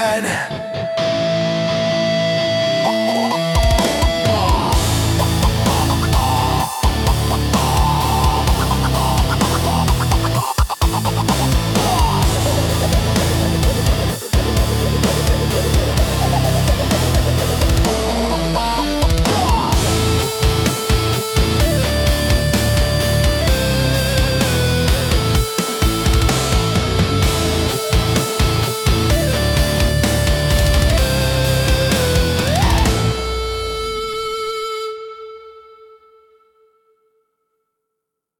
bad.